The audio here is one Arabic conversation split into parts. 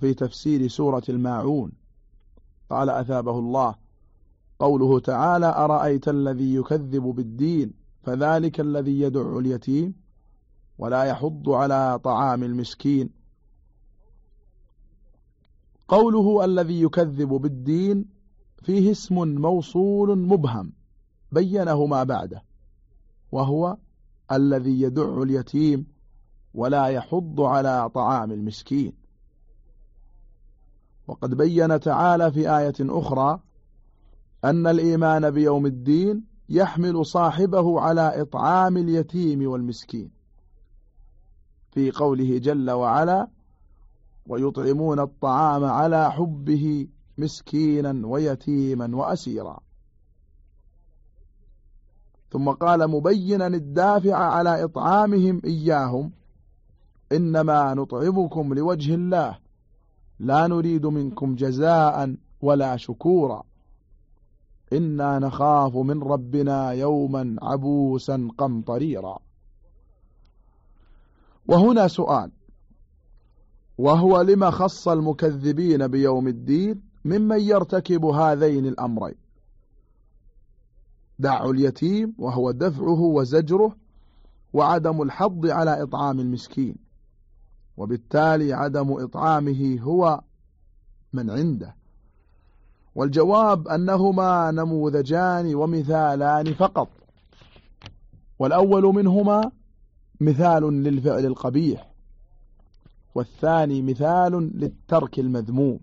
في تفسير سورة الماعون. قال أثابه الله قوله تعالى أرأيت الذي يكذب بالدين فذلك الذي يدع اليتيم ولا يحض على طعام المسكين. قوله الذي يكذب بالدين فيه اسم موصول مبهم بينه ما بعده وهو الذي يدع اليتيم ولا يحض على طعام المسكين. وقد بين تعالى في آية أخرى أن الإيمان بيوم الدين يحمل صاحبه على إطعام اليتيم والمسكين في قوله جل وعلا ويطعمون الطعام على حبه مسكينا ويتيما وأسيرا ثم قال مبينا الدافع على إطعامهم إياهم إنما نطعمكم لوجه الله لا نريد منكم جزاء ولا شكورا. إنا نخاف من ربنا يوما عبوسا قمطريرا. وهنا سؤال. وهو لما خص المكذبين بيوم الدين ممن يرتكب هذين الأمرين؟ دع اليتيم وهو دفعه وزجره وعدم الحض على إطعام المسكين. وبالتالي عدم إطعامه هو من عنده. والجواب أنهما نموذجان ومثالان فقط. والأول منهما مثال للفعل القبيح والثاني مثال للترك المذموم.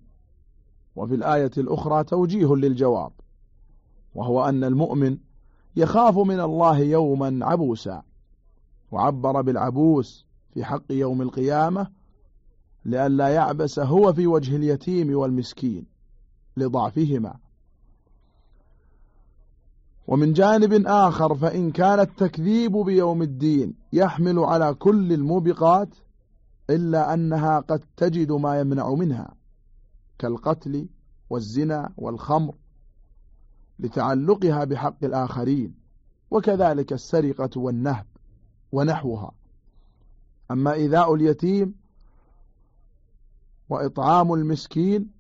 وفي الآية الأخرى توجيه للجواب وهو أن المؤمن يخاف من الله يوما عبوسا وعبر بالعبوس في حق يوم القيامة لئلا يعبس هو في وجه اليتيم والمسكين لضعفهما. ومن جانب آخر فإن كان التكذيب بيوم الدين يحمل على كل الموبقات إلا أنها قد تجد ما يمنع منها كالقتل والزنا والخمر لتعلقها بحق الآخرين وكذلك السرقة والنهب ونحوها. أما إيذاء اليتيم وإطعام المسكين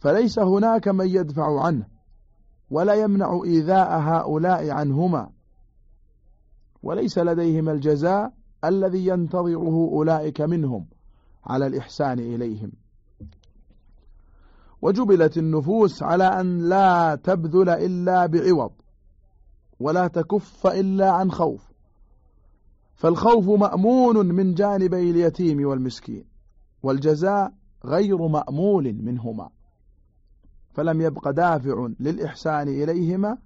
فليس هناك من يدفع عنه ولا يمنع إيذاء هؤلاء عنهما وليس لديهم الجزاء الذي ينتظره أولئك منهم على الإحسان إليهم. وجبلت النفوس على أن لا تبذل إلا بعوض ولا تكف إلا عن خوف. فالخوف مأمون من جانبي اليتيم والمسكين والجزاء غير مأمول منهما. فلم يبق دافع للإحسان إليهما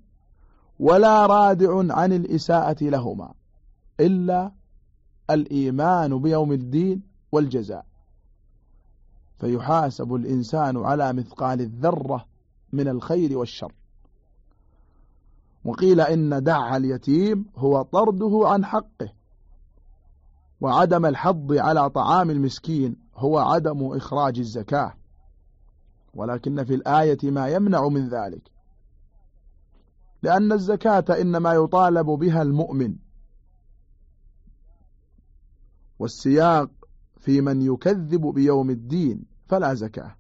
ولا رادع عن الإساءة لهما إلا الإيمان بيوم الدين والجزاء. فيحاسب الإنسان على مثقال الذرة من الخير والشر. وقيل إن دع اليتيم هو طرده عن حقه وعدم الحض على طعام المسكين هو عدم إخراج الزكاة. ولكن في الآية ما يمنع من ذلك. لأن الزكاة إنما يطالب بها المؤمن. والسياق في من يكذب بيوم الدين فلا زكاة.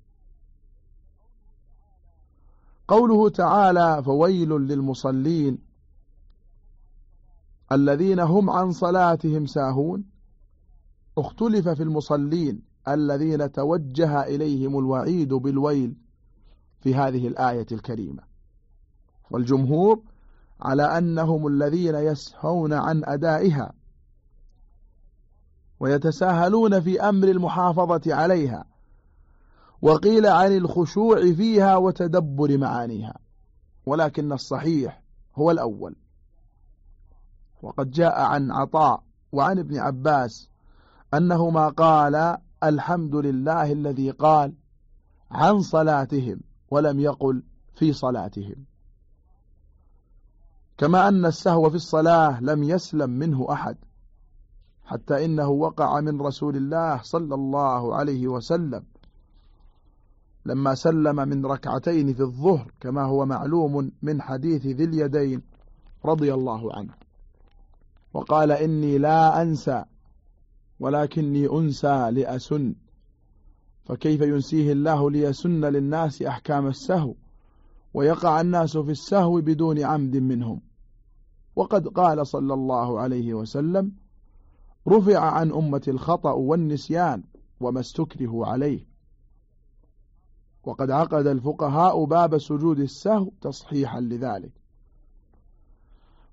قوله تعالى فويل للمصلين الذين هم عن صلاتهم ساهون اختلف في المصلين الذين توجه إليهم الوعيد بالويل في هذه الآية الكريمة. والجمهور على أنهم الذين يسهون عن أدائها ويتساهلون في أمر المحافظة عليها وقيل عن الخشوع فيها وتدبر معانيها ولكن الصحيح هو الأول. وقد جاء عن عطاء وعن ابن عباس أنهما قال الحمد لله الذي قال عن صلاتهم ولم يقل في صلاتهم. كما أن السهو في الصلاة لم يسلم منه أحد حتى إنه وقع من رسول الله صلى الله عليه وسلم. لما سلم من ركعتين في الظهر كما هو معلوم من حديث ذي اليدين رضي الله عنه. وقال إني لا أنسى ولكني أنسى لأسن. فكيف ينسيه الله ليسن للناس أحكام السهو ويقع الناس في السهو بدون عمد منهم؟ وقد قال صلى الله عليه وسلم رفع عن أمة الخطأ والنسيان وما استكره عليه. وقد عقد الفقهاء باب سجود السهو تصحيحا لذلك.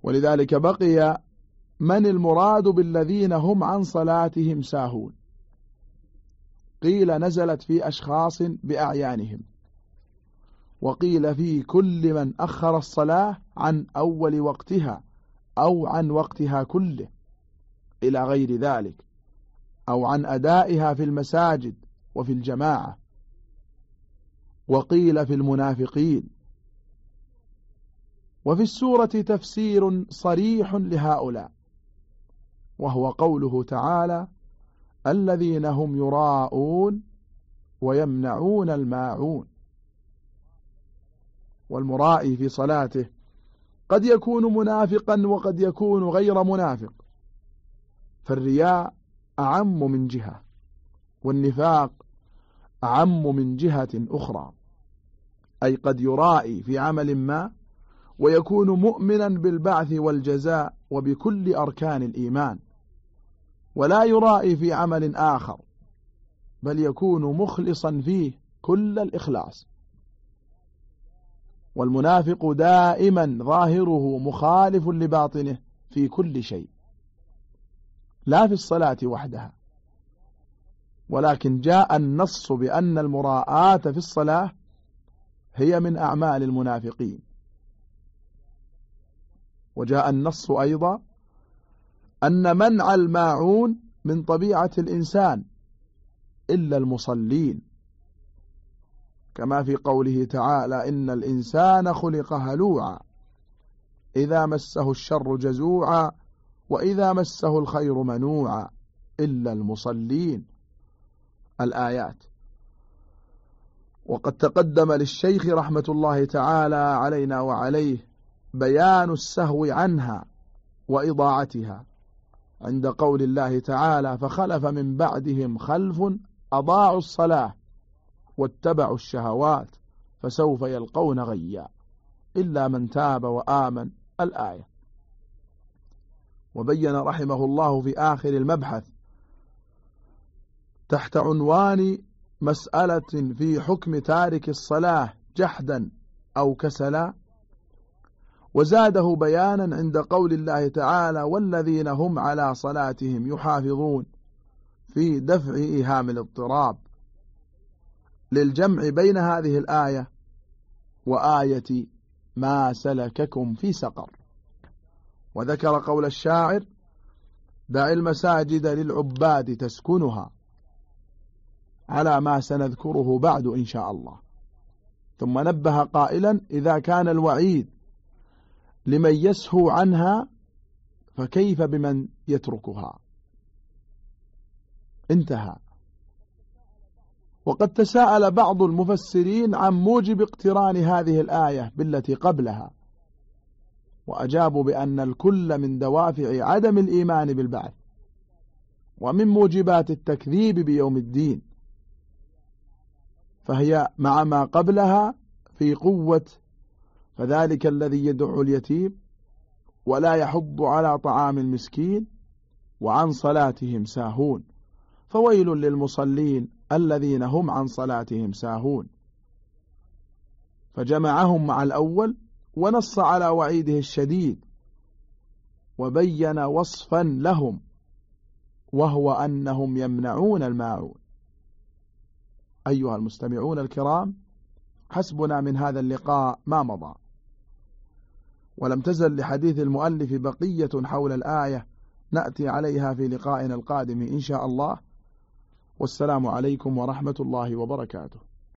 ولذلك بقي من المراد بالذين هم عن صلاتهم ساهون؟ قيل نزلت في أشخاص بأعيانهم. وقيل في كل من أخر الصلاة عن أول وقتها أو عن وقتها كله. إلى غير ذلك. أو عن أدائها في المساجد وفي الجماعة. وقيل في المنافقين. وفي السورة تفسير صريح لهؤلاء. وهو قوله تعالى الذين هم يراءون ويمنعون الماعون. والمرائي في صلاته قد يكون منافقا وقد يكون غير منافق. فالرياء أعم من جهة والنفاق أعم من جهة أخرى. أي قد يرائي في عمل ما ويكون مؤمنا بالبعث والجزاء وبكل أركان الإيمان. ولا يرائي في عمل آخر بل يكون مخلصا فيه كل الإخلاص. والمنافق دائما ظاهره مخالف لباطنه في كل شيء لا في الصلاة وحدها. ولكن جاء النص بأن المراءة في الصلاة هي من أعمال المنافقين. وجاء النص أيضا أن منع الماعون من طبيعة الإنسان إلا المصلين. كما في قوله تعالى إن الإنسان خلق هلوعا إذا مسه الشر جزوعا وإذا مسه الخير منوعا إلا المصلين. الآيات. وقد تقدم للشيخ رحمة الله تعالى علينا وعليه بيان السهو عنها وإضاعتها. عند قول الله تعالى فخلف من بعدهم خلف أضاعوا الصلاة واتبعوا الشهوات فسوف يلقون غيا إلا من تاب وآمن. الآية. وبين رحمه الله في آخر المبحث تحت عنوان مسألة في حكم تارك الصلاة جحدا أو كسلا وزاده بيانا عند قول الله تعالى والذين هم على صلاتهم يحافظون في دفع إيهام الاضطراب للجمع بين هذه الآية وآية ما سلككم في سقر. وذكر قول الشاعر دع المساجد للعباد تسكنها على ما سنذكره بعد إن شاء الله ثم نبه قائلا إذا كان الوعيد لمن يسهو عنها فكيف بمن يتركها؟ انتهى. وقد تساءل بعض المفسرين عن موجب اقتران هذه الآية بالتي قبلها وأجابوا بأن الكل من دوافع عدم الإيمان بالبعث ومن موجبات التكذيب بيوم الدين. فهي مع ما قبلها في قوة فذلك الذي يدعو اليتيم ولا يحض على طعام المسكين وعن صلاتهم ساهون. فويل للمصلين الذين هم عن صلاتهم ساهون. فجمعهم مع الأول ونص على وعيده الشديد وبين وصفا لهم وهو أنهم يمنعون الماعون. أيها المستمعون الكرام حسبنا من هذا اللقاء ما مضى. ولم تزل لحديث المؤلف بقية حول الآية نأتي عليها في لقائنا القادم إن شاء الله. والسلام عليكم ورحمة الله وبركاته.